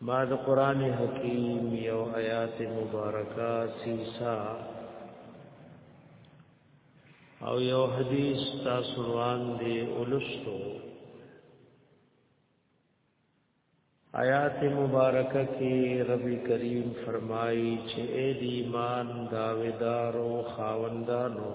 ما د قران حکیم یو آیات مبارکه سیسا او یو حدیث تاسو روان دی ولستو آیات مبارکه کې رب کریم فرمایي چې اے دی ایمان داویدارو خاوندانو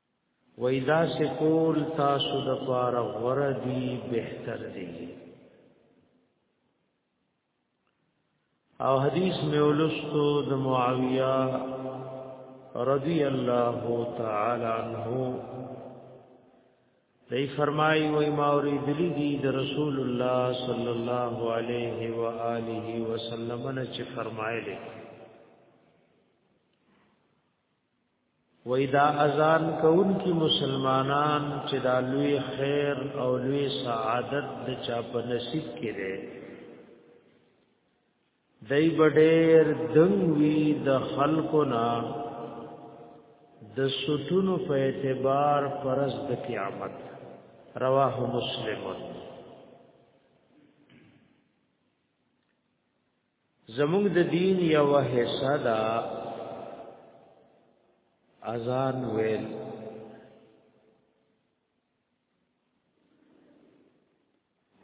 وای دا سکول تاسو د پاره غوړه دی بهتر دی او حدیث می ولستو د معاویه رضی الله تعالی عنہ دی فرمای وای ما اوریدلی دی د رسول الله صلی الله علیه و آله وسلم نه چې فرمایلی وای دا اذان کون کی مسلمانان چې دا لوی خیر او لوی سعادت د چا په نصیب کړي دای بډیر دنګوی د خلکو نا د ستونو په اعتبار پرز د قیامت رواه مسلمون زموږ د دین یو حصہ دا اذان ویل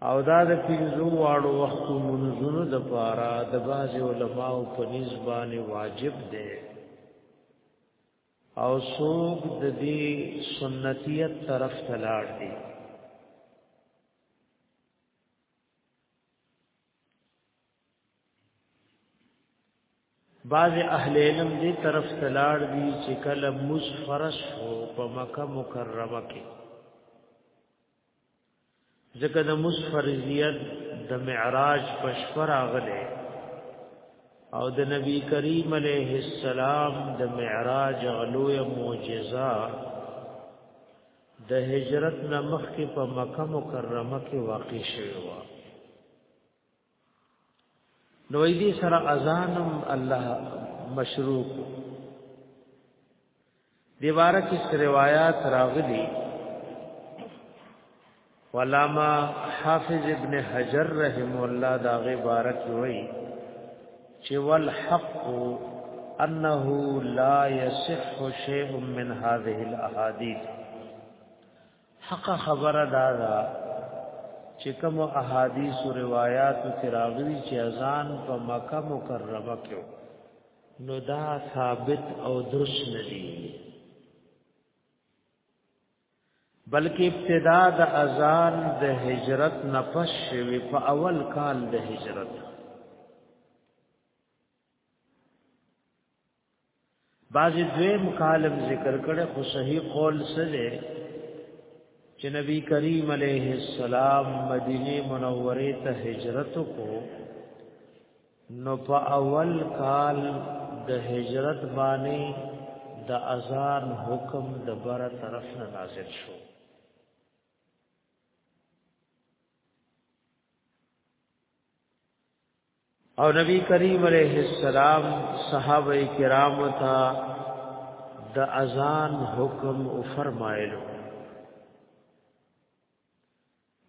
او دا د پینځو واړو وختو منځونو د پاره د باز علماو په نسبانه واجب دی او سوق د دې سنتیت طرف تلاړ دی بعض اهل علم دې طرف تلاړ دي چې کله مز فرض شو په مکه مکرمه کې ځکه د مز فرضیت د معراج په شپه راغله او د نبی کریم علیه السلام د معراج غلوې معجزه د هجرت نه مخکې په مکه مکرمه کې واقع شوی و نو دې سره اذانم الله مشروع دیواره کې روایت راغلي ولاما حافظ ابن حجر رحم الله دا غي بارک وي چې والحق انه لا يصح شيء من هذه الاحاديث حق خبر دا دا چې کوم احادیث او روایت تراغوی چې اذان په مکه مکرمه کې نو دا ثابت او درست ندي بلکې ابتدا د اذان د هجرت نفس شوی په اول کال د هجرت بعضی دوی مکالم ذکر کړي خو صحیح قول سره چې نبی کریم علیه السلام مدینه منوره ته هجرت کو نو په اول کال د هجرت باندې د اذان حکم د بر طرف نه نازل شو او نبی کریم علیہ السلام صحابه کرام ته د اذان حکم او فرمایلو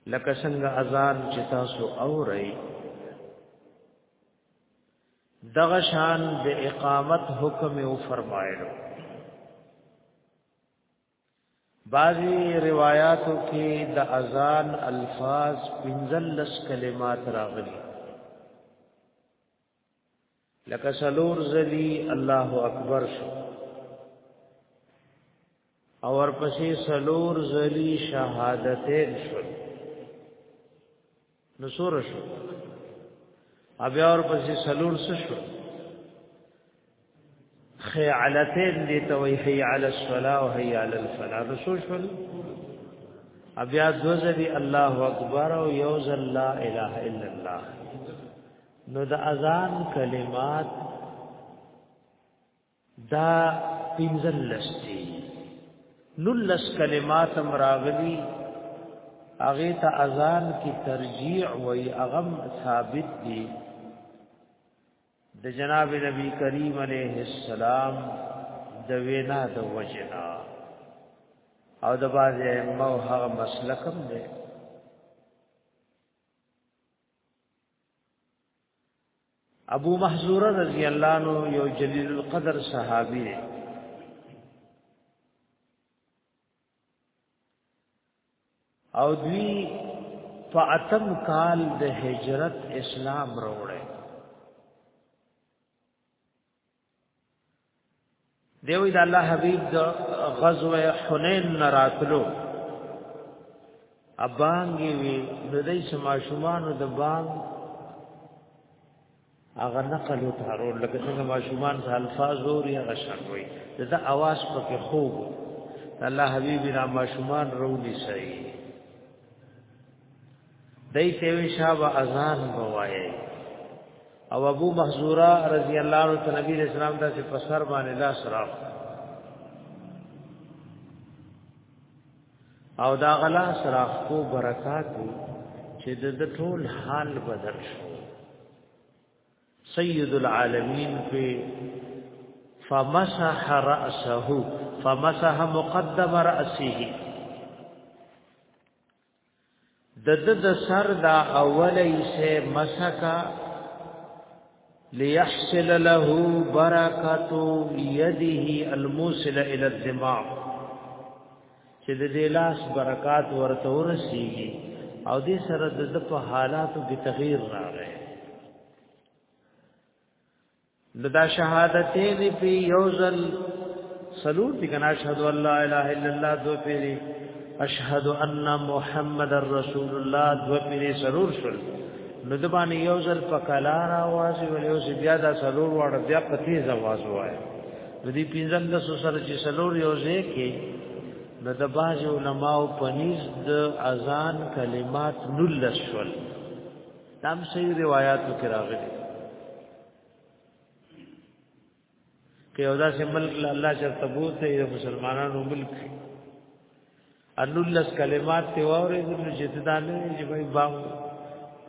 لکه څنګه اذان چې تاسو اورئ دغه شان د اقامت حکم او فرمایلو بعضی روایاتو کې د اذان الفاظ پنځلس کلمات راغلي لکه سلور زلی الله اکبر شو او ورپسې سلور زلی شهادتین شو نو سور شو بیا ورپسې سلور څه شو خیالتین دی ته وی حی علی الصلاة او حی علی الفلاح رسول شول بیا دوزلی الله اکبر او یوز لا اله الا الله نو د اذان کلمات دا پینزل لستی نلس کلمات مراغلی اغه ته اذان کی ترجیع وی اغم ثابت دی د جناب نبی کریم علیه السلام د وینا د وجنا او د باز ائمه او هغه مسلکم دی ابو محذوره رضی الله عنه یو جلیل القدر صحابی دی او دوی په اتم کال د هجرت اسلام وروړي دیوی د الله حبیب د غزوه حنین نراتلو ابانګي وی د دې سماشومانو د بانګ هغه نقل او تحرور لکه څنګه ماشومان ته الفاظ اوري هغه شان وي دا اواز پکې خوب الله حبيب را ماشومان رونی شي دای ته وی شاب اذان بوایي او ابو محذورا رضی الله عنه ته نبی رسول الله داسې په سر باندې لاس راو او دا غلا سراخ کو برکات چې د ټول حال بدل شو سید العالمین په فمسح رأسه فمسح مقدم رأسه د د د سر دا اولی سه مسکا ليحصل له برکت يده الموصل الى الدماغ چې د دې لاس برکات ورته ورسیږي او دې سره د په حالاتو کې تغییر راغی نو دا شهادتین په یوزل سلور دي کنه اشهد ان لا اله الا الله دو پیری اشهد ان محمد رسول الله دو پیری سلور شول نو د باندې یوزل په کلار आवाज ولې اوس بیا دا سلور وړ بیا په تیز आवाज وای د دې پینځل د سره چې سلور یوزې کې نو د باج علماء په نيز د اذان کلمات نلشل تم صحیح روایتو کې راغلي که یو داسې ملک له الله سره تبوت دی د مسلمانانو ملک انلس کلمات ته وره د جددان نه چې بای بام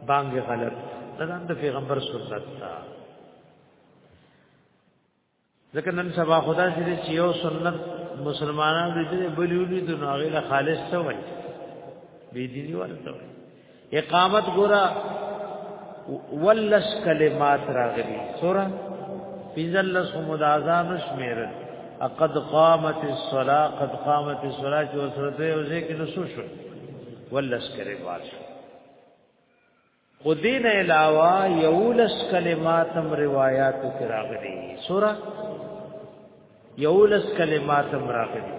بانګ غلط دا د پیغمبر سنت تا ځکه نن سبا خدا سي چې یو سنت مسلمانان دې دې بلیولي د ناغله خالص څه وای بی دینی ورته وای اقامت ګورا ولس کلمات راغلي سورہ فزلس مدازان شمیر اقد قامت الصلاه قد قامت الصلاه چې وسره ته یو ځای کې نو شو ولس کلمات شو خو دین علاوه یولس کلمات هم روایاتو کې راغلي سورہ یولس کلمات هم راغلي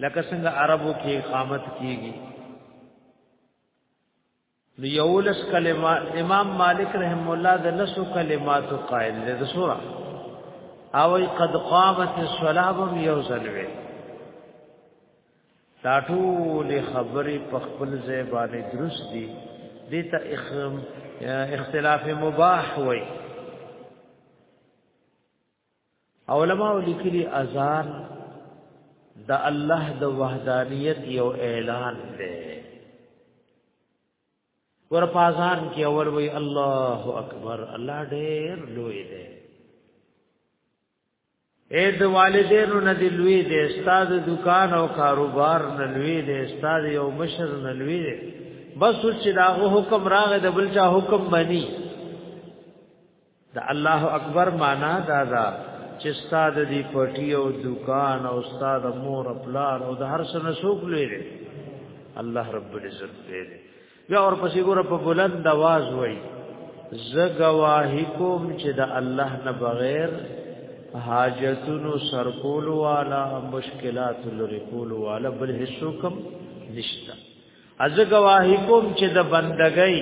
لکه څنګه عربو کې اقامت کیږي نو یولس کلمات امام مالک رحم الله د لسو کلماتو قائل دی د سورہ او قد قامت الصلاه یوزلوه دا ټول خبرې په خپل ځای باندې درست دي دې ته اختلاف مباح وای علماء لیکلي اذان د الله د وحدانیت یو اعلان دی ور پازان کې اول وی الله اکبر الله ډېر لوی دی اے د والدینو نه دی لوی دی استاد دکان او کاروبار نه لوی دی استاد یو مشر نه لوی دی بس چې داغه حکم راغې د بل چا حکم بني د الله اکبر معنا دا دا چې استاد دی پټي او دکان او استاد مور خپل او د هر څه نه سوق لوی دی الله رب العزت دی بیا ورپسې ګوره په بلند आवाज وای ز گواهی کوم چې د الله نه بغیر حاجتونو سرکول والا مشکلات لری کول والا بل حصو کم نشتا از گواهی کوم چې د بندګۍ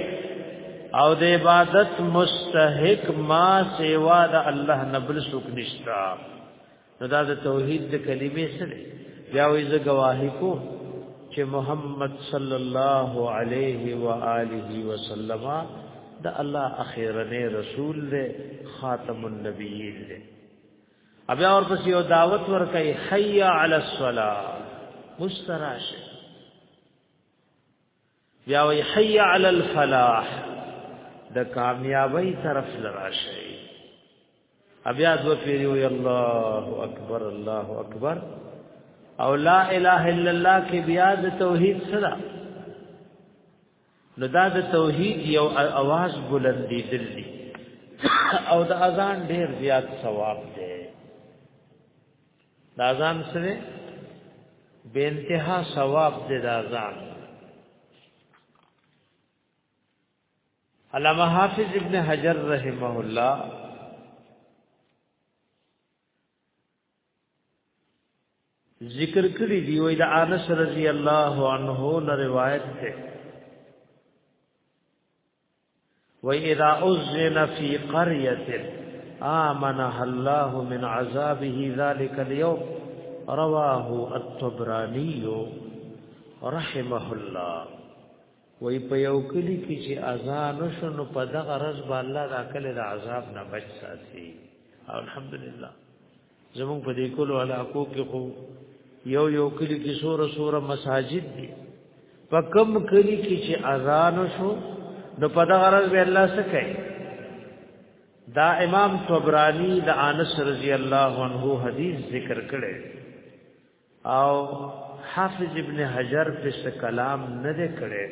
او د عبادت مستحق ما سیوا د الله نه بل څوک نشتا نو دا د توحید د کلمې سره بیا وې زه گواهی کو چې محمد صلی الله علیه و آله وسلم د الله اخیرنه رسول دی خاتم النبیین دی بیا ورپسې یو دعوت ورکړي حي علی الصلاه مستراشه بیا وی حی علی الفلاح د کامیابی طرف لراشی بیا دو پیری وی الله اکبر الله اکبر او لا اله الا الله کې بیا د توحید سره نو دا د توحید یو اواز بلندی دلی او د اذان ډیر زیات ثواب دی دا ځان سره به انتها ثواب دې دا ځان علامه حافظ ابن حجر رحمه الله ذکر کړی دی وای د انس رضی الله عنه نه روایت ده و اذا اذن فی قريه آمنها الله من عذابه ذلك اليوم رواه الطبراني رحمه الله وای په یو کلی کې چې اذان شنو په دغه رز باندې الله د عقل د عذاب نه بچ ساتي الحمدلله زمون په دې کولو علاقو کې خو یو یو کلی کې سوره سوره مساجد دي په کم کلی کې چې اذان شو نو په دغه ورځ به الله څه کوي دا امام طبرانی د انس رضی الله عنه حدیث ذکر کړي او حافظ ابن حجر په څه کلام نه دی کړی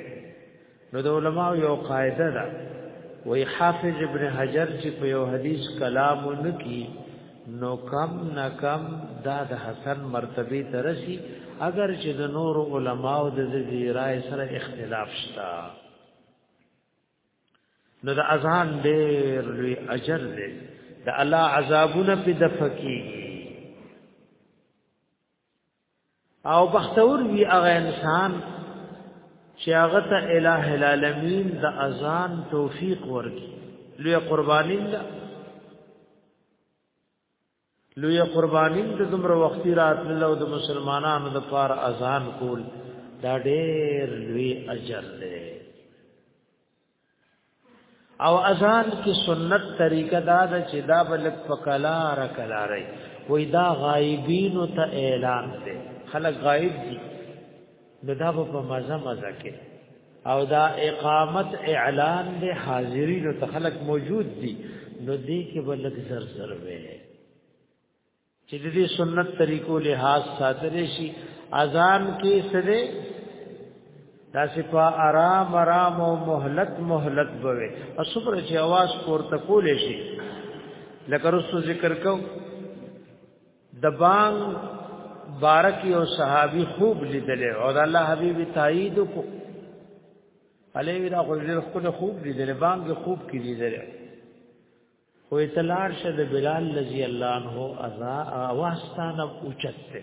نو د علماو یو قاعده ده وی حافظ ابن حجر چې په یو حدیث کلام نکی نو کم نه کم دا د حسن مرتبه ترسي اگر چې د نور علماو د ذی رائے سره اختلاف شته نو د اذان ډېر لوی اجر دی د الله عذابونه په دفقي او بختور وی هغه انسان چې هغه ته الٰه العالمین د اذان توفیق ورکړي لوی قربانین ده لوی قربانی د دومره وختي راتللو د مسلمانانو د پار اذان کول دا ډېر لوی اجر دی او اذان کې سنت طریقه دا ده چې دا بلک فکلا را کلا رہی وې دا غایبین ته اعلان دی خلک غایب دي نو دا په مزه مزه کې او دا اقامت اعلان دی حاضری نو تخلق موجود دي نو دې کې بلک زر زر وې چې دې سنت طریقو لحاظ ساتل شي اذان کې سره دا صفا آرام آرام او مهلت مهلت بوي او صبر چې आवाज پورته کول شي لکه رسو ذکر کو د بانګ بارک یو صحابي خوب لیدل او د الله حبیب تایید کو علی وی دا غوړل خپل خوب لیدل بانګ خوب کې لیدل خو اطلاع شه د بلال رضی الله عنه ازا واستانه اوچته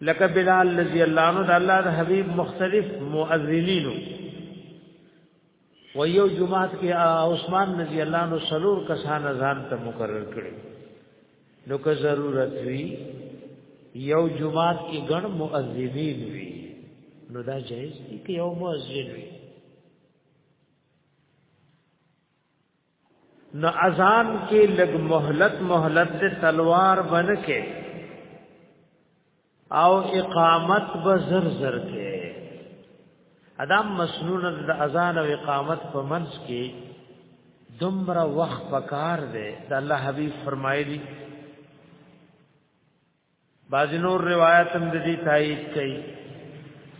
لکه بلال رضی الله عنه د الله د حبیب مختلف مؤذنینو و یو جمعات کې عثمان رضی الله عنه سلور کسان ځان ته مقرر کړي نو که ضرورت وي یو جمعات کې ګڼ مؤذنین وي نو دا جایز دي که یو مؤذن وي نو اذان کې لګ مهلت مهلت د تلوار بنکه او اقامت به زر زر کې ادم مسنون د اذان او اقامت په منځ کې دومره وخت پکار دی د الله حبیب فرمایلی باز نور روایت هم د دې تایید کوي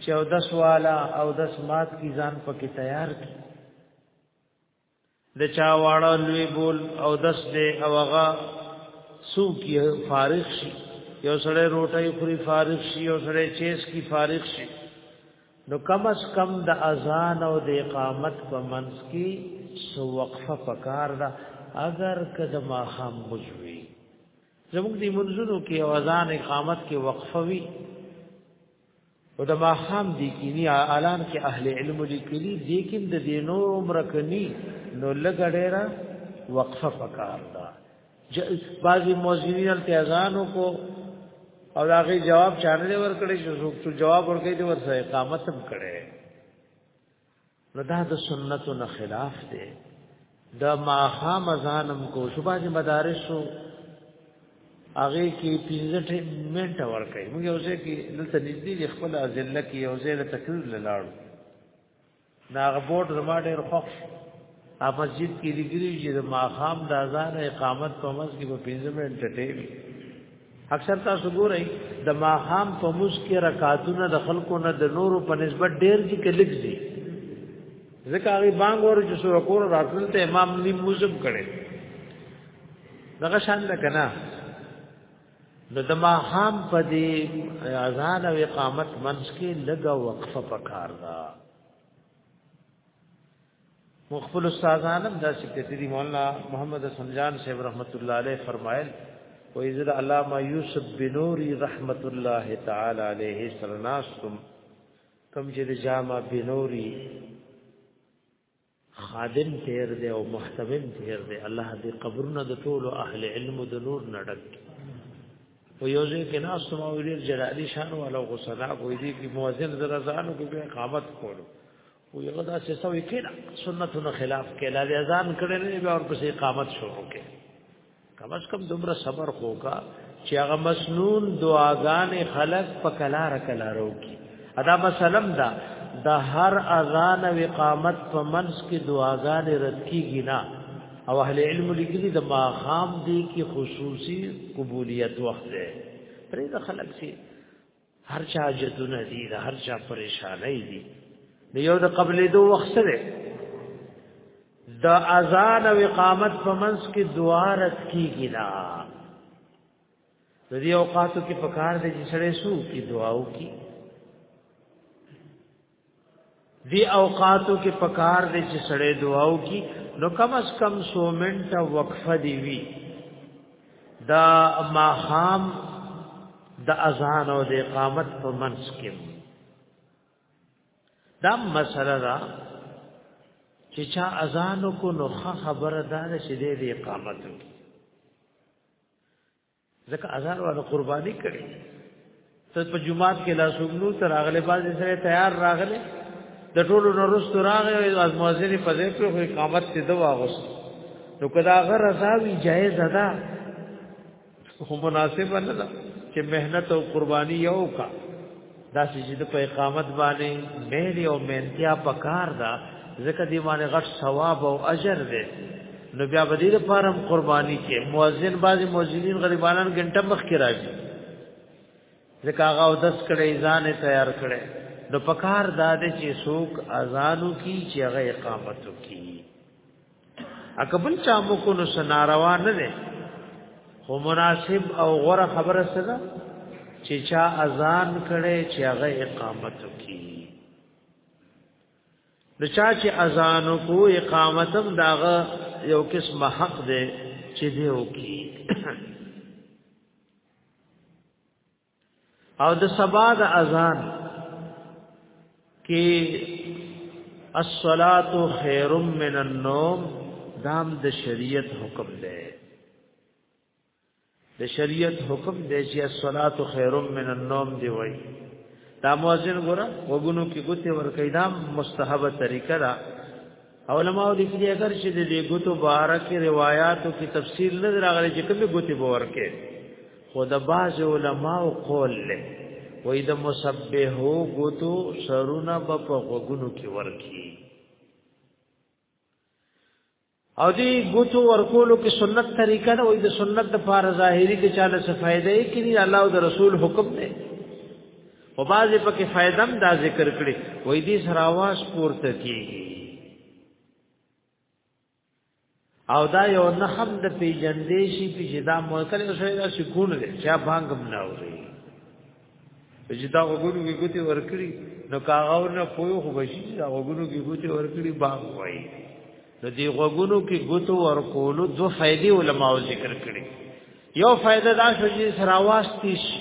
چې او 10 والا او 10 مات کی ځان پکې تیار کی د چا واړه لوی بول او دس دې او هغه سوق یې فارغ شي یو سره روټي خوري فارغ شي یو سره چیس کی فارغ شي نو کم از کم د اذان او د اقامت په منځ کې سو وقفه پکار ده اگر کده ما خام بجوي زموږ د منځونو کې اذان اقامت کې وقفه وي او د ماخام دی کینی اعلان کې اهل علم لیکلی دی کې د دینو عمر کني نو لګړېرا وقفه پکار دا بعضی موزینین التیزانو کو او هغه جواب چانه ورکړي چې څوک جواب ورکړي دی ورسره اقامت هم کړي نو دا د سنتو نه خلاف دی د ماخا مزانم کو شوباز مدارسو هغه کې 15 منټه ورکړي موږ یو ځای کې دلته نږدې د خپل ضلع کې یو ځای د تقریر لاړو ناغه بورډ زما ډېر خوښ په مسجد کې لګري چې د ماخام د اذان اقامت په مز کې په 15 منټ ټټې وي اکثر تاسو ګورئ د ماخام په مز کې رکعاتونه د خلکو نه د نورو په نسبت ډېر دي کې لګزي ځکه هغه بانګ ور چې سور کور راتل ته امام نیم موزم کړي دغه شان ده کنه نو د ماخام په دې اذان او اقامت منځ کې لګا وقفه پکار ده مخفل استادانم دا چې کتري مولانا محمد حسن جان صاحب رحمت الله علیه فرمایل و اذا علامه یوسف بنوری رحمت الله تعالی علیه سرناستم کم چې د جامع بنوری خادم تیر دی او محتمم تیر دی الله دې قبرونه د ټول اهل علم د نور نډک و یوزې کې ناس سم او دې جلالی شان او غسنا کوي دې کې مؤذن زرا ځانو کې قامت کولو وی هغه دا څه سوي کړه سنتونو خلاف کړه د اذان کړه نه به اور پسې اقامت شروع کړي کم از کم دومره صبر خوکا چې هغه مسنون دعاګانې خلق په کلار کلارو کی ادا مسلم دا د هر اذان او اقامت په منځ کې دعاګانې رد کیږي نه او اهل علم لیکلي د ماخام دی کې خصوصي قبولیت وخت دی پرې د خلق سي هر چا جدونه دي د هر چا پریشانای دي نو یو د قبلې دوه وخت سره د اذان او اقامت په منځ کې دوارت کیږي دا د دې اوقاتو کې پکار دي چې سړی سو کې دعاو کې دی اوقاتو کې پکار دی چې سړی دعاو کی نو کم از کم 100 منټه وقفه دی وی دا ماهام د اذان او د اقامت په منځ کې دا مسله را چې چا اذان کو نو خبره ده چې د اقامت ځکه اذان ولا قرباني کړي ته په جمعات کې لا سوګنو تر اغله باز سره تیار راغله د ټولو نورست راغې از مؤذن په دې په اقامت ته دوا غوس نو کدا غر رضاوی جایز ادا خو مناسب نه ده چې مهنت او قرباني یو کا دا چې د په اقامت باندې مېل او مېنتیا پکار ده ځکه دی باندې غټ ثواب او اجر دی نو بیا به دې لپاره قرباني کې مؤذن بعضي مؤذنین غریبانان ګنټه مخ کې راځي ځکه هغه او دس کړي ځان تیار کړي نو پکار دا دې چې څوک اذانو کی چې هغه اقامتو کی اکبل چا مو کو نو سناروا نه ده خو مناسب او غره خبره سره چې چا اذان کړي چې هغه اقامت وکړي د چا چې اذان کو اقامت هم داغه یو قسم حق دی چې دی وکړي او د سبا د اذان کې الصلات خير من النوم دام د شریعت حکم دی د شریعت حکم دی چې الصلات خير من النوم دی وای دا مؤذن ګره وګونو کې ګوته ور کیدام مستحبه طریقه را علماء د دې اگر چې د دې ګوتو بارک روایتو کې تفصیل نه راغلي چې کومه ګوتې به ورکه خو د باز علماء قول له وې د مسبحو ګوتو سرونه په غوګونو کې ورکی او دی ګوتو ورکولو کې سنت طریقه نه وې د سنت د فار ظاهری کې چاله څه فائدې کړي الله او د رسول حکم دی په بازي پکې فائدم دا ذکر کړي وای دې سره आवाज پورته کیږي او دا یو نه هم د پیجندې شي په جدا موکل شوی دا سکون دی چې بانګ نه اوري چې دا وګورو کې ګوتې ورکړي نو کاغاو نه پوي خو بشي دا وګورو کې ګوتې ورکړي باغ وای نو دی وګورو کې ګوتو ورکولو دو فائدې علماو ذکر کړي یو فائدہ دا شو چې سراواستي شي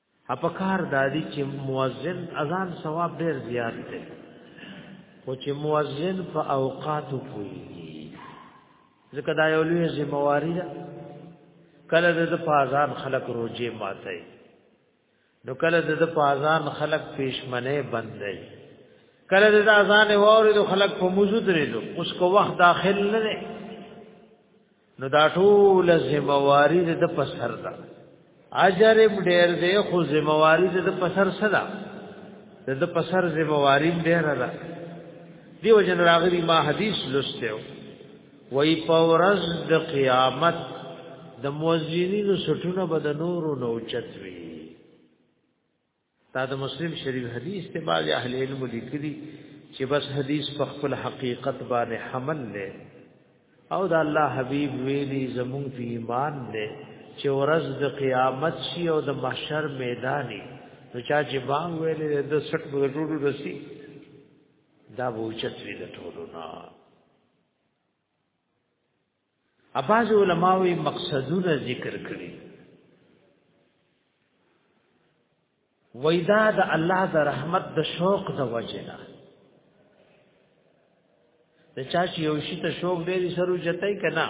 اپکار دادی چې مؤذن اذان ثواب ډیر زیات دی خو چې مؤذن په اوقاتو پوي ځکه دا یو لوی ذمہواری ده کله د پازان خلق روزه ماته نو کله د پازان خلق پېشمنه بندي کله د اذان ووري د خلق په موجود لري اوس کو وخت داخل نه نو دا ټول ذمہواری د پسر ده اجر ډیر دی خو ذمہواری د پسر صدا د پسر ذمہواری ډیر ده دیو جن راغلی ما حدیث لسته وی پورز د قیامت د موزینینو سټونه بد نورو نو چتوي دا د مسلم شریف حدیث ته بعض اهل علم لیکلي چې بس حدیث په خپل حقیقت باندې حمل لې او دا الله حبیب ویلي زمون په ایمان دې چې ورځ د قیامت شي او د محشر میداني نو چا چې بام ویلې د سټ په ټوټو رسی دا ووچت وی د ټولو نه اباز علماوی مقصدونه ذکر کړي وېدا د الله د رحمت د شوق د وجنه د چا چې یو شي ته شوق ډېر سره جتای کنا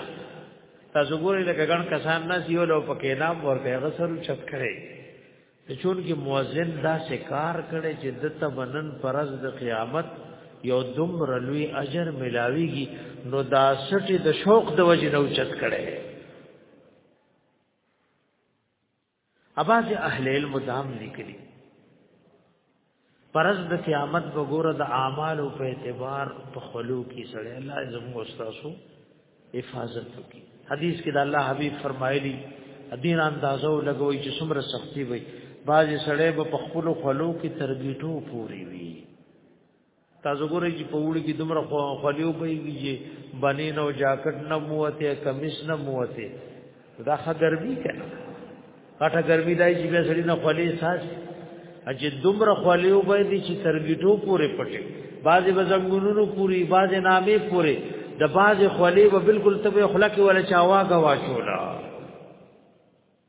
تاسو ګورئ لکه ګڼ کسان نه سیو لو پکې نام ورته هغه سره چت کړي چون کې مؤذن دا سکار کړي چې د تبنن پرز د قیامت یو دم رلوی اجر ملاویږي نو دا سټي د شوق د وجې نو چت کړي اباز اهل علم دام لیکلي پرز د قیامت وګوره د اعمال او په اعتبار په خلو کې سره الله زموږ استادو حفاظت وکړي حدیث کې د الله حبیب فرمایلی دین اندازو لګوي چې څومره سختی وي باز سړی به په خپل خلو کې ترګیټو پوری وي تاسو ګورئ چې په وړي کې دومره خلیو کوي چې بنې نو جاکټ نه موته کمیس نه موته دا ښه ګرمي کنه کټه ګرمي دای چې به سړی نه خلی ساس اجه دومره خلیو به دي چې ترګټو پورې پټه بعضې بزنګونو پوری بعضې نامې پوری د بعضې خلی به بالکل تبه خلک ولا چاواګه واچولا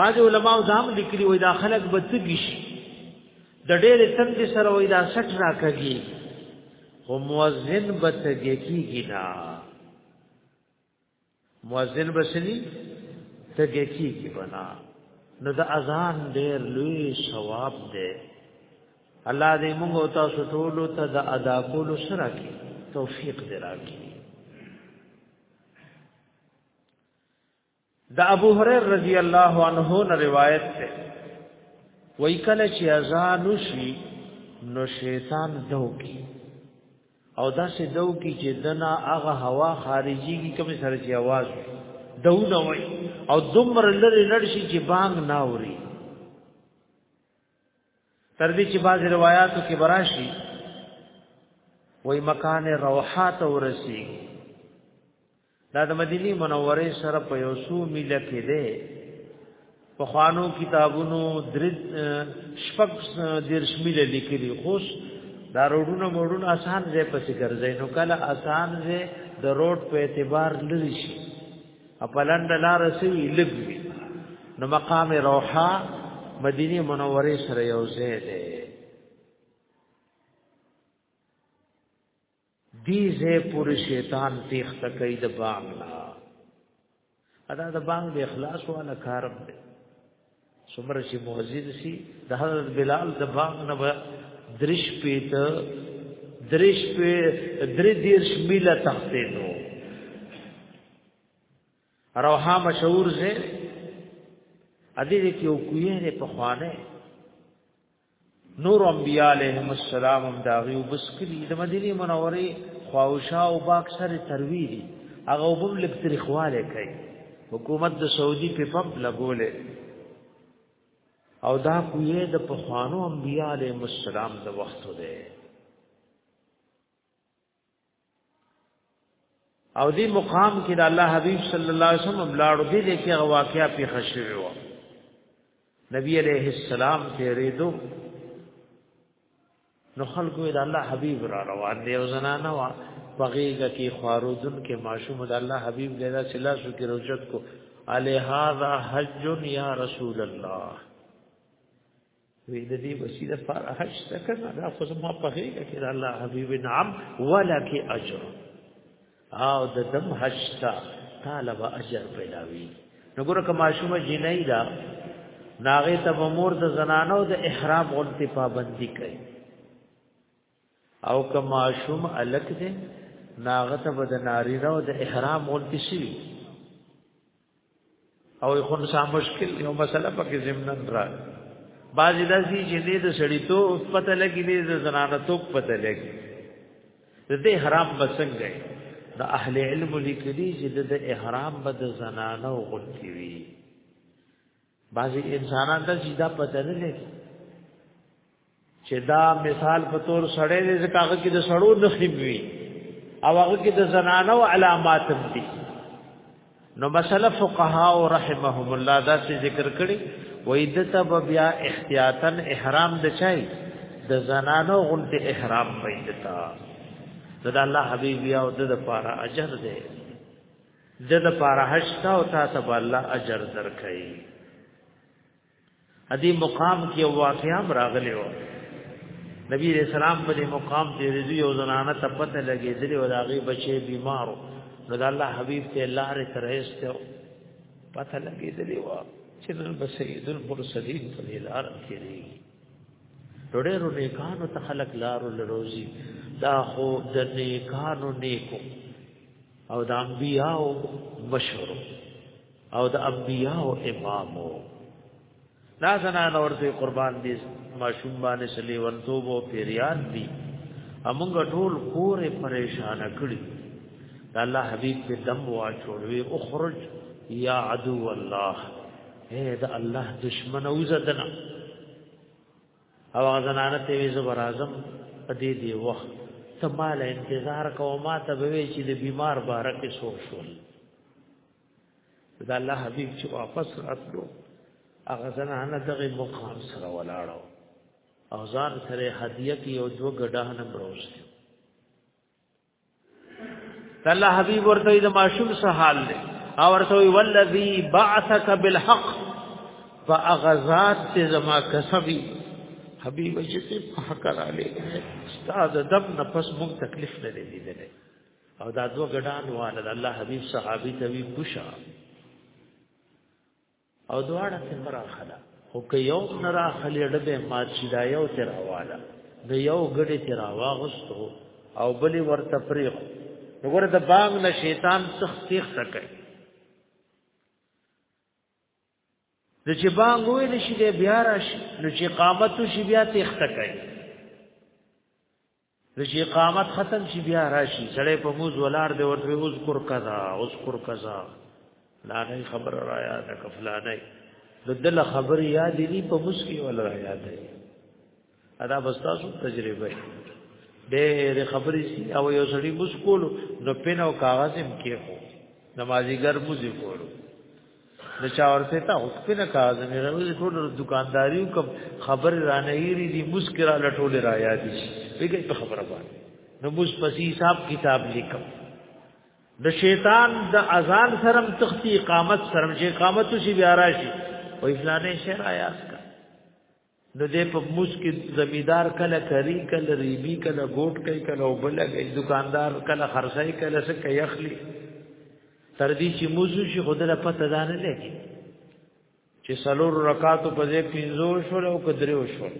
بعض علماء ځام لیکلي وي دا خلک به تګی شي د ډېرې تندې سره وي دا سټ راکږي خو مؤذن به تګی کیږي نه مؤذن به سني تګی کیږي بنا نو د اذان ډېر لوی ثواب دی الله دې موږ او تاسو ټول ته د ادا کولو سره کې توفیق دراکړي د ابو هريره رضی الله عنه نه روایت ده وای کله چې اذان وشي نو شیطان دوکي او دا سه دوکي چې دنا هغه هوا خارجي کی کوم سره چې आवाज دو نه وای او دمر لری لړشي چې بانګ نه اوري تر دې چې باز روایتو کې براشي وای مکان روحات ورسی دا د مدینه منوره سره په یو سو میله کې ده په خوانو کتابونو درد شپږ درش میله لیکلي خوش دا روډونه موډونه آسان ځای پسې ګرځي نو کله آسان ځای د روډ په اعتبار لری شي خپلند لار سي لګوي نو مقام روحا مدینه منوره سره یو ځای ده دی زه پوری شیطان تیخ تکای د بانګ نه ادا د بانګ د اخلاص والا کارم دی څومره چې مؤذن سي د حضرت بلال د بانګ نه درش پیت درش په درې دیرش میله تختې نو روها مشهور زه ادي دې کې کوی نه په خوانه نور انبیاء علیهم السلام هم داغي وبسکلی د مدینه منوره خواوشا او باک سره تروی دي هغه وبم لک تاریخواله کوي حکومت د سعودي په پپ لګولې او دا کوی د پخوانو انبیاء علیهم السلام د وخت دی او دې مقام کې د الله حبيب صلی الله علیه وسلم بلاړو دې دې کې واقعیا په خشوي و نبی علیہ السلام ته ریدو نو خلکو د الله حبيب را روان دی او زنانه وا بغیګه کې خارودن کې معشوم د الله حبيب لیدا صلی شو کې روجت کو علی هذا حج یا رسول الله وی د دې وسیله پر حج تکنه دا خو ما په هیګه کې الله حبیب نعم ولک اجر او د دم حج تا طالب اجر پیداوی نو ګره کما شوم جنای دا ناغه تب مور د زنانو د احرام غلطی پابندی کوي او که ماشوم الک دې ناغته بد ناری راو د احرام غونتی شي او خو نسا مشکل یو مسله پکې زمنن را بعضی داسي چې دې د سړی تو پته لګي دې د زنانه تو پته لګي د دې احرام بسنګ دی د اهل علم لیکلي چې د احرام بد زنانه غونتی وي بعضی انسانان ته چې دا پته نه لګي چې دا مثال په تور سړی دی چې هغه کې د سړو نخې وي او هغه کې د زنانو علامات هم دي نو مسله فقها او رحمهم الله دا چې ذکر کړي وای د تب بیا احتیاطا احرام د چای د زنانو غلط احرام پیدتا د الله حبیب یا او د پاره اجر دی د پاره حج تا او تا ته الله اجر درکړي ادي مقام کې واقعام راغلی و نبی رسول الله په دې مقام کې رضی او زنانه ته پته لګې دلی او داغي بچي بیمارو نو د الله حبيب ته لارې ترېسته پته لګې دلی و چې نن به سید المرسلین په دې لار کې دی ډېر ډېر نیکانو ته خلق لارو لروزي دا خو د نیکانو نیکو او د انبیاو مشورو او د انبیاء او امامو دا زنان اورته قربان دي ماشوم باندې سلی ورتوب او پیریان دي امونګ ټول کور پریشان کړی دا الله حبیب په دم واچوي او خرج یا عدو الله اے دا الله دشمن او زدنا او زنان ته وی زبر اعظم پدې دی وخت تمال انتظار کوما ته وی چې د بیمار بارکه سو شول دا الله حبيب چې واپس راتلو هغه زنانه دغه مقام سره ولاړو او ځان سره هدیه کې یو دوه ګډان بروسته الله حبيب ورته د ماشوم سره حال دی او ورته وی والذي بعثك بالحق فاغذات ته زما کسبي حبيب چې په حق را لې استاد دم نفس مون تکلیف نه لیدلې او دا دو ګډان واله د الله حبيب صحابي ته وی بوشا او دواړه څنګه راخلا خو که یو نه راخلی ډبه ما چې دا یو تر حواله د یو ګډي تر واغستو او بلی ورته پریخ وګوره د باغ نه شیطان تخفیخ سکے د چې باغ وې نشي بیا راشي نو چې قامت شي بیا تخته کوي نو چې قامت ختم شي بیا راشي سړی په موز ولار دی ورته اوس کور کذا اوس کور کذا لا نه خبر را یاد کفلا نه د دل خبر یاد دی په موز کې ول را یاد دی ادا بستاسو تجربه ډېر خبرې سي او یو سړی موز کولو نو پینو کاغذ هم کې هو نمازیګر موز کولو نو چا ورته تا اوس په نه کاځم غوږی ټول دکانداری کوم خبر را نه یری دی مسکرا لټول را یاد شي ویګی په خبره باندې نو موږ پسې حساب کتاب لیکم د شیطان د اذان سرم تختی اقامت سرم چې اقامت شي بیا راشي او افلانې شعر آیات کا نو دې په موس کې زمیدار کله کری کله ریبی کله ګوټ کوي کله وبلګي دکاندار کله خرڅای کله څه کوي اخلي تر دې چې موضوع شي خدای پته ځان نه لګي چې سلور رکعات په دې پینځو شو او کدرو شو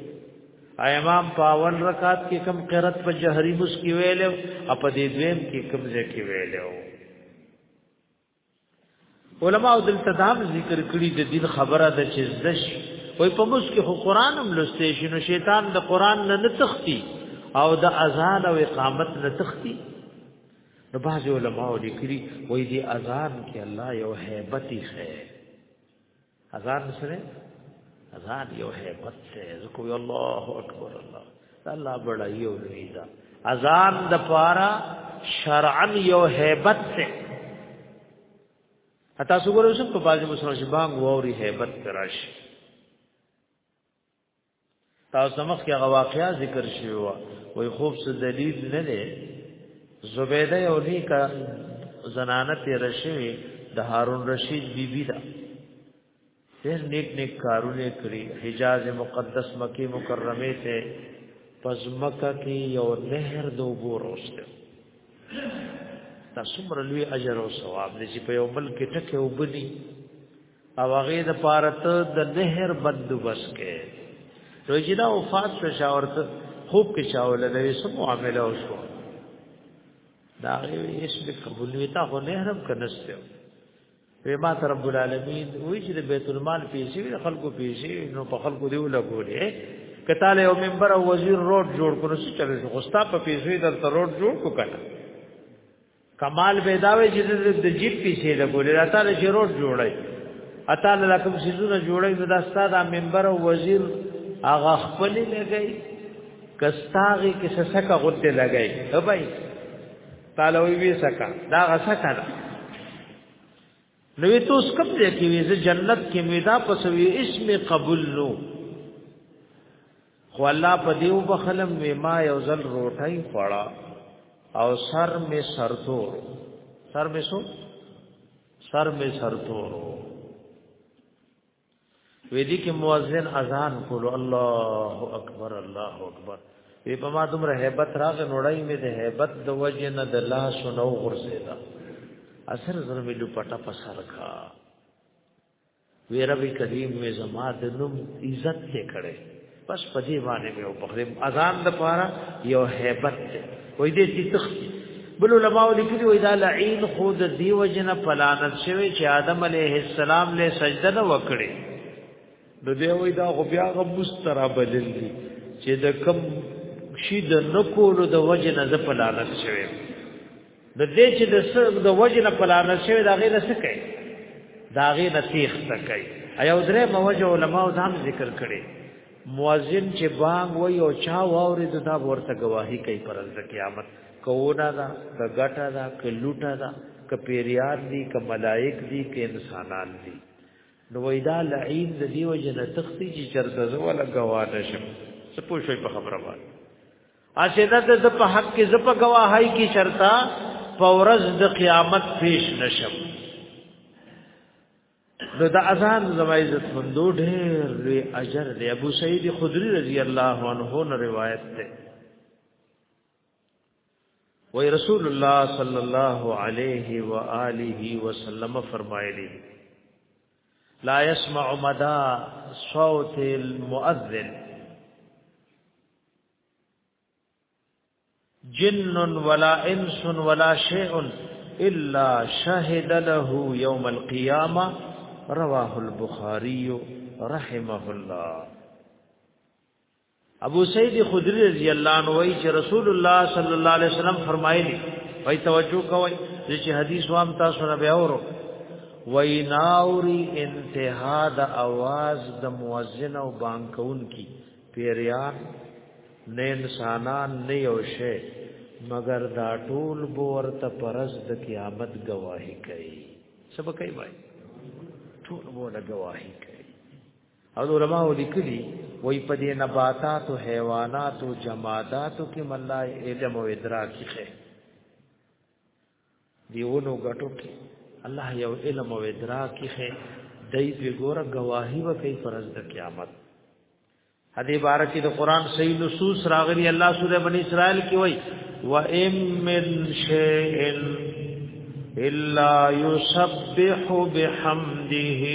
امام پاول رکعات کې کم قرت په جهري مس کې ویلو اپ دې دویم کې کم ځای کې ویلو علماء دلته دا ذکر کړی د دین خبره د چې زش وای په مس کې خو قران هم لسته شنو شیطان د قران نه نه تختی او د اذان او اقامت نه تختی نو بعض علماء لیکلي وای دی اذان کې الله یو hebat خیر اذان سره اذان یو هیبت سے ذکو الله اکبر الله الله بڑا یو لویدا اذان د پارا شرعا یو هیبت سے اتا سو ګورو سم په باج مسلمان شبان ووري هیبت تراش تاسو مخ کې غواقیا ذکر شوی و وای خوب څه دلیل نه دی زبیده یو نیکا زنانه تیر شوی د هارون رشید بی بی دا ډېر نیک نیک کارونه کړی حجاز مقدس مکی مکرمه ته پزمکه کې یو نهر د وګور اوسته تاسو مرلوی اجر او ثواب دې چې په یو ملک ټکه وبني او هغه د پاره ته د نهر بندوبست کې روجیدا وفات شو شاورت خوب کې شاول د یوسف معاملې او شو دا یې چې قبول وی تا خو نهر هم کنسته وی ما تر رب العالمین وی چې د بیت المال پیسې وی خلکو پیسې نو په خلکو دی ولګولې کته له منبر او وزیر روډ جوړ کړو چې چلو غستا په پیسې در تر روډ جوړ کو کړه کمال پیداوي چې د جیب پیسې د ګولې راته د شروط جوړي اته له کوم سيزونه جوړي نو دا ستاده منبر او وزیر هغه خپل لګي کستاغي کې سسکه غوته لګي هبای تعالی وی سکا دا غسکا نو وی توس کم دی کې وی زه جنت کې مې دا پسوي اسم قبول نو خو الله په دیو بخلم وی ما یو ځل روټي خړا او سر مې سرتور سر مې سو سر مې سرتور وې دي کې مؤذن اذان کول الله اکبر الله اکبر وې په ما دومره hebat راغ نوړای مې د hebat د وجه نه د لا سنو غرزیدا اثر زر مې لو پټا پسر کا وې ربي کریم مې زما د نوم عزت ته کړې بس په دې باندې مې وبخره اذان د پاره یو hebat دی وای دې چې تخ بل علماء لیکلي وای دا لعین خود دی وجنه پلانت شوی چې آدم علیه السلام له سجده نه وکړي نو دی وای دا غو بیا غو مسترا بدل دي چې د کم شي د نکولو د وجنه ز پلانت شوی د دې چې د سر د وجه نه پلان شوی دا غي نه سکه دا غي نه تیخ سکه ایو درې موجه علماء ځم ذکر کړي مؤذن چې بانګ وای او چا واوري د دا ورته گواہی کوي پر د قیامت کوونه دا د غټه دا کلوټه دا ک پیریان دي ک ملائک دي ک انسانان دي نو وېدا لعین د دیو جن تختی چې چرته زوله گواډه شم څه پوښوي په خبره باندې اسیدا د په حق کې زپ گواهی کی شرطا فورز د قیامت پیش نشم نو د اذان زما عزت مندو ډېر لوی اجر دی ابو سعید خدری رضی الله عنه نو روایت ده وی رسول الله صلی الله علیه و آله وسلم فرمایلی لا يسمع مدى صوت المؤذن جن ولا انس ولا شيء الا شهد له يوم القيامه رواه البخاري رحمه الله ابو سعید خدری رضی الله عنه وی چې رسول الله صلی الله علیه وسلم فرمایلی وای توجه کوی چې حدیث وام تاسو نه به اورو وای ناوري انتها د आवाज د مؤذن او بانکون کی پیریان نه انسانان نه یو شی مگر دا ټول بو ورته پرز د قیامت گواہی کوي سبا کوي وای ټول بو له گواہی کوي او علماء لیکلي وای په دې نباتات او حیوانات او جمادات کې ملای علم او ادراک ښه دیونو غټو کې الله یو علم او ادراک یې دای په ګوره گواہی وکي فرض د قیامت هدي بارک د قران صحیح نصوص راغلي الله سوره بنی اسرائیل کې وای و ام من شیء الا یسبح بحمده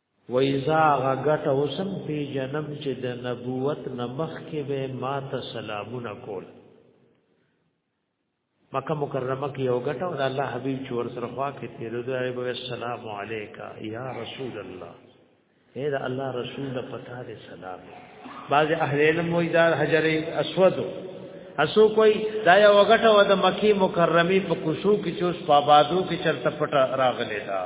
ویزا غټ اوسم پی جنم چې د نبوت نمخ کې به ما ته سلامونه کول مکه مکرمه کې یو غټ او الله حبیب چې ور سره خوا کې تیر دوی به السلام علیکا یا رسول الله اے دا الله رسول د پتا دې سلام بعض اهل علم وې دا حجر اسود اسو کوئی دا یو غټ او د مکی مکرمه په کوشو کې چې اوس پابادو کې چرته پټ راغلی دا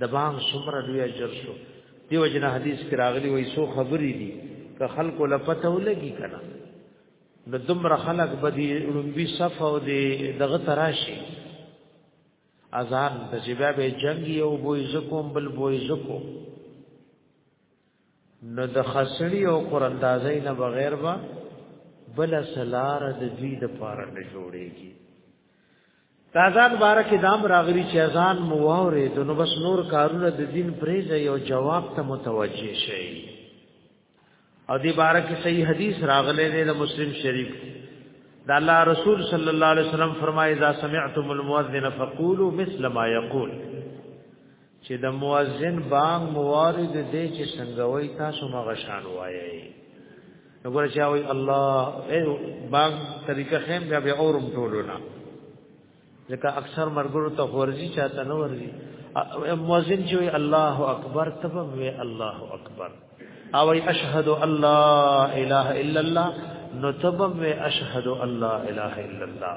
د بام سمره لوی اجر شو دیو جن حدیث کې راغلی وای سو خبرې دي که خلکو لپته ولګي کنه نو دمر خلق بدی لومبي صف او دی دغه تراشي اذان د جباب جنگي او بوې زکوم بل بوې زکو نو د خسړی او قراندازۍ نه بغیر با بل سلار د دوی د پاره نه جوړیږي تازان بارکه دام راغلی چې اذان مو وره د نو بس نور کارونه د دین پریزه یو جواب ته متوجه شي او دی بارکه صحیح حدیث راغلی دی د مسلم شریف دا الله رسول صلی الله علیه وسلم فرمایي اذا سمعتم المؤذن فقولوا مثل ما يقول چې د مؤذن بانګ موارد دې چې څنګه وای تاسو مغه شان وایي نو ګور چې وای الله ای بانګ طریقه خیم بیا به اورم ټولونه ځکه اکثر مرګرو ته ورزي چاته نه ورزي مؤذن چې وای الله اکبر تب وی الله اکبر او ای اشهد الله اله الا الله نو تب وی اشهد الله اله الا الله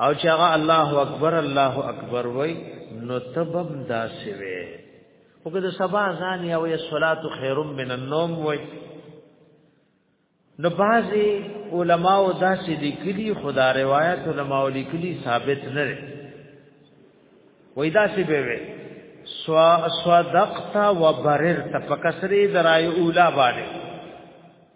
او چې هغه الله اکبر الله اکبر وای نو تبم داسې وې او که د سبا ځان یا وې صلات خیر من النوم وای نو بعضی علما او داسې لیکلي خدا روایت علما او لیکلي ثابت نه لري وای داسې به وې سوا صدقت و بررت فکسری درای اولا باندې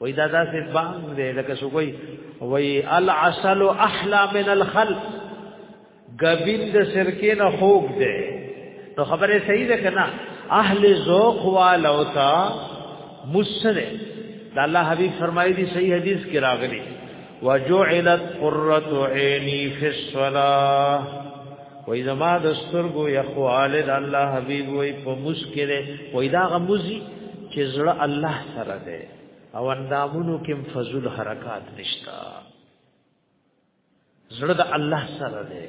وای دا داسې بانګ دی لکه څوک وای وای العسل احلا من الخل غبین د سرکې نه خوږ دی نو خبره صحیح ده کنه اهل ذوق والو تا مسره د الله حبیب فرمایي دي صحیح حدیث کې راغلي وجعلت قرة عینی فی الصلاه وای زما د سترګو یخواله د الله حبیب وای په مشکله وای دا غموزی چې زړه الله سره ده او اندامونو کې فضل حرکات نشتا زړه د الله سره ده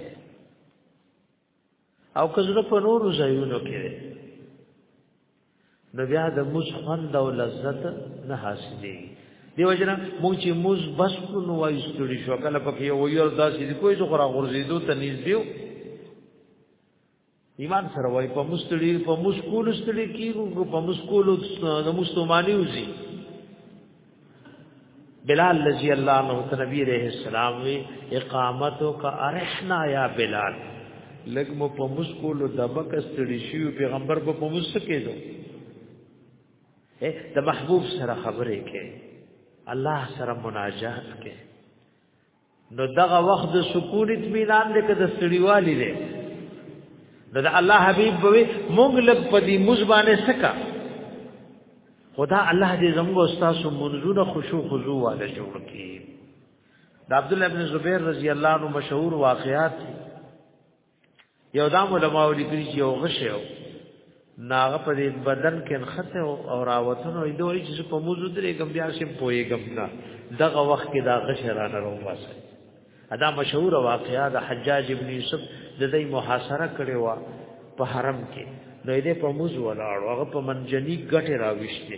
او که زړه په نورو ځایونو کې ده نو بیا د موز خوند او لذت نه حاصلې دیو جنا مونږ چې موز بس کو نو وای ستړي شو کله پکې یو یو داسې دی کوی څو خورا غورځېدو ته نږدې ایمان سره وای په مستړي په مشکول ستړي کیږو په مشکول د مستومانی وزي بلال رضی الله عنه ته نبی رحم السلام وی اقامت کا ارحنا یا بلال لګ مو په مسکول دبک استړی شی پیغمبر په پمس کېدو د محبوب سره خبرې کې الله سره مناجات کې نو دغه وخت د سکون اطمینان دې کده سړیوالی دې نو د الله حبیب به موږ لږ په دې مزبانه سکا خدا الله دې زموږ استاد منزور خوشو خضوع والا جوړ کړي د عبد الله ابن زبیر رضی الله عنه مشهور واقعات یو دام علماء لیکلي چې یو غشه او ناغه په دې بدن کې نخته او راوتنو یې دوی چې په موضوع درې کوم بیا شم پويګم نه دغه وخت کې دا غشه را نه رواسه ادا مشهور واقعا د حجاج ابن یوسف د دې محاصره کړي وا په حرم کې نو دې په موز ولاړ هغه په منجنی ګټه راوښته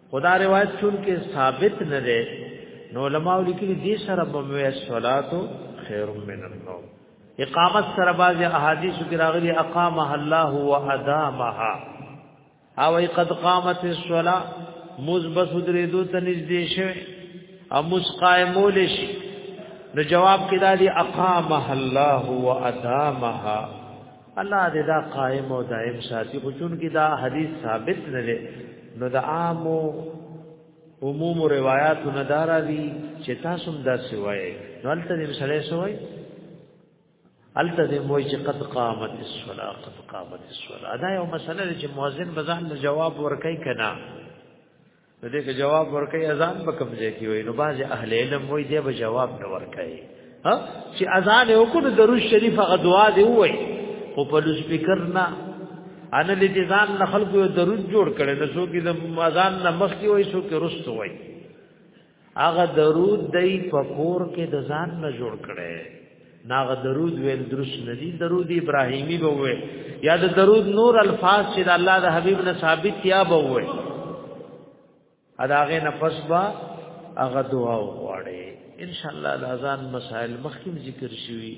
خدا روایت چون کې ثابت نه ده نو علماء لیکلي دې سره بموي صلات خير من النوم اقامت سره باز احادیث کې راغلي اقامه الله وادامها او قد قامت الصلاه مزبس درې دوه تنځ دې شوه او مس قائمول شي نو جواب کې دا دی اقامه الله وادامها الله دې دا قائم او دائم ساتي خو چون کې دا حدیث ثابت نه دی نو د عام عموم روایت نه دارا دي چې تاسو هم دا سوای نو الته دې سره سوای الته دې موي چې قد قامت الصلاه قد قامت الصلاه دا یو مسله چې مؤذن بزان جواب ورکړي کنا نو دې کې جواب ورکړي اذان به کوم ځای کې وي نو باز اهل علم وایي دې به جواب نه ورکړي ها چې اذان یو کو د درود شریف هغه دعا دی وایي خو په لوس فکر نه ان لدې ځان نه خلکو درود جوړ کړي نو څوک د اذان نه مخکې وایي څوک رست وایي هغه درود دای په کور کې د ځان نه جوړ کړي ناغه درود ویل درست ندی درود ابراهیمی به وي یا د درود نور الفاظ چې د الله د حبیب نه ثابت یا به وي اداغه نفس با هغه دعا وغواړي ان شاء الله د اذان مسائل مخکې ذکر شوي